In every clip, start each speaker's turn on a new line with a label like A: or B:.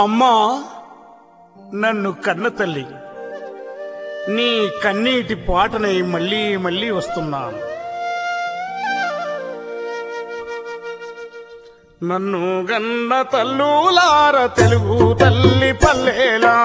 A: అమ్మా నన్ను కన్న తల్లి. నీ కన్నీటి పాటనై మళ్ళీ మళ్ళీ వస్తున్నాను. నన్ను గన్న తల్లులార తెలుగు తల్లి
B: పల్లెలా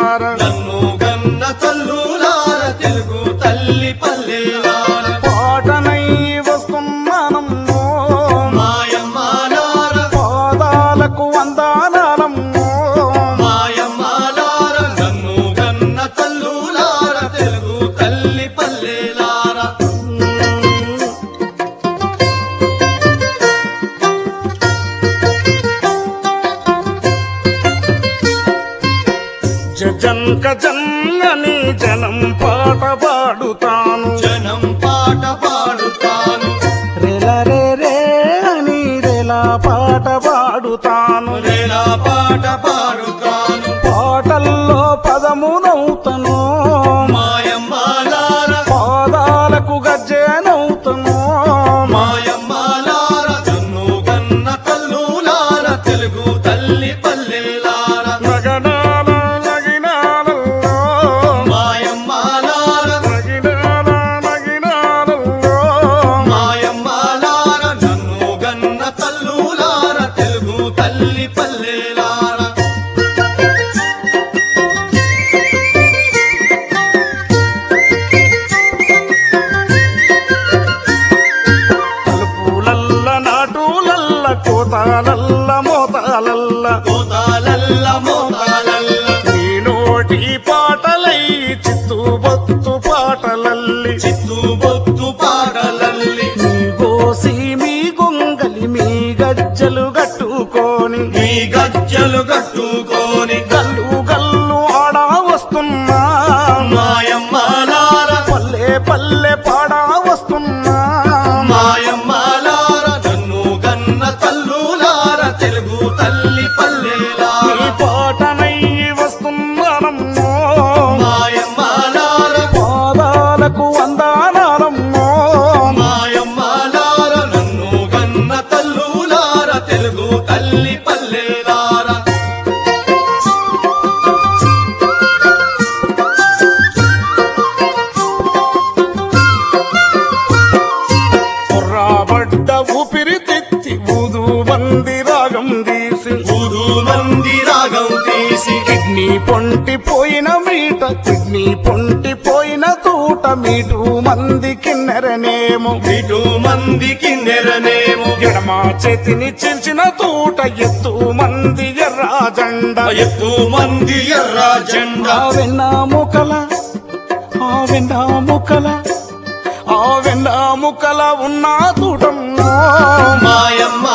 A: జంక జంగని జనం పాట పాడుతాను.
B: జనం పాట పాడుతాను.
A: రెల రే రే అని రెలా పాట పాడుతాను.
B: రేలా పాట పాడుతాను.
A: పాటల్లో పదమునవుతను
B: మాయమ్మాలార
A: పాదాలకు గజ్జెనవుతను
B: మాయమ్మాలార తల్లులార తెలుగు తల్లి పల్లెలార.
A: తలుపులల్ల నాటులల్ల కోతాలల్ల మోతాలల్ల.
B: కోతాలల్ల
A: గల్లు
B: మంది రాగం తీసి
A: కిడ్నీ పొంటి పోయిన మీట కిడ్నీ పొంటి పోయిన తూట మీటు మంది కిన్నెరనేమో
B: ఇటు మందికి నెరనేమో.
A: ఎడమ చేతిని చిల్చిన తూట ఎత్తు మంది ఎర్రా జెండ
B: ఎత్తు మంది ఎర్ర జెండా
A: వెన్న ముకల ఆ వెన్న ముకల ఆ వెన్న ముకల ఉన్న తూటమ్మో.
B: మాయమ్మాలార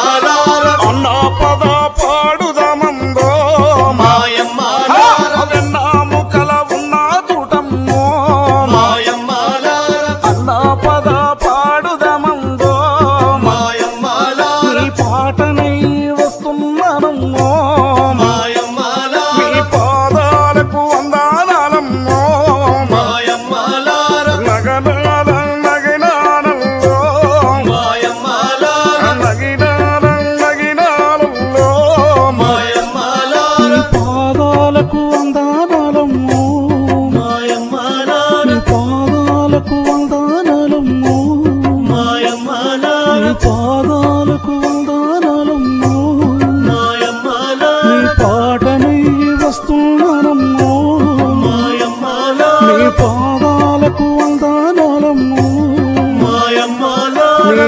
A: పాదాలకు
B: వందనాలమ్మో
A: నీ పాటనై వస్తున్నానమ్మో. నీ పాదాలకు వందనాలమ్మో నీ